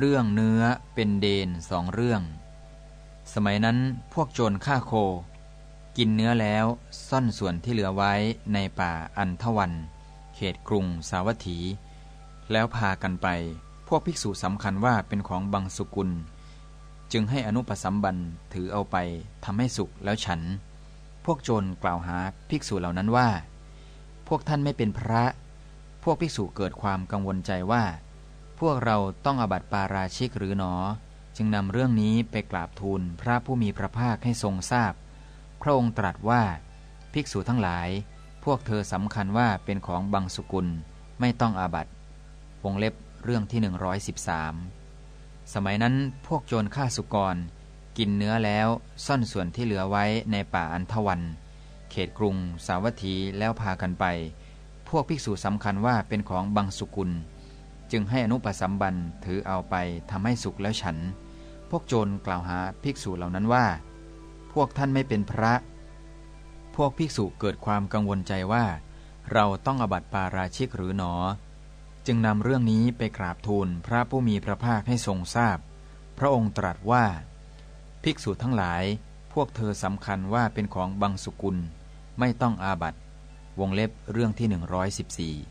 เรื่องเนื้อเป็นเดนสองเรื่อง สมัยนั้นพวกโจรฆ่าโค กินเนื้อแล้วซ่อนส่วนที่เหลือไว้ในป่าอันทวัน เขตกรุงสาวัตถี แล้วพากันไป พวกภิกษุสำคัญว่าเป็นของบังสุกุล จึงให้อนุปสัมบันถือเอาไปทำให้สุกแล้วฉัน พวกโจรกล่าวหาภิกษุเหล่านั้นว่า พวกท่านไม่เป็นพระ พวกภิกษุเกิดความกังวลใจว่า พวกเราต้องอบัติปาราชิกหรือหนอ จึงนำเรื่องนี้ไปกราบทูลพระผู้มีพระภาคให้ทรงทราบพระองค์ตรัสว่า ภิกษุทั้งหลาย พวกเธอสำคัญว่าเป็นของบังสุกุลไม่ต้องอาบัติวงเล็บเรื่องที่ 113 สมัยนั้นพวกโจรฆ่าสุกร กินเนื้อแล้วซ่อนส่วนที่เหลือไว้ในป่าอันทวัน เขตกรุง สาวัตถีแล้วพากันไป พวกภิกษุสำคัญว่าเป็นของบังสุกุล จึงให้อนุปสัมบันถือเอาไปทำให้สุกแล้วฉัน พวกโจรกล่าวหาภิกษุเหล่านั้นว่า พวกท่านไม่เป็นพระ พวกภิกษุเกิดความกังวลใจว่า เราต้องอบัติปาราชิกหรือหนอ จึงนำเรื่องนี้ไปกราบทูลพระผู้มีพระภาคให้ทรงทราบพพระองค์ตรัสว่า ภิกษุทั้งหลาย พวกเธอสำคัญว่าเป็นของบังสุกุล ไม่ต้องอาบัติวงเล็บเรื่องที่ 114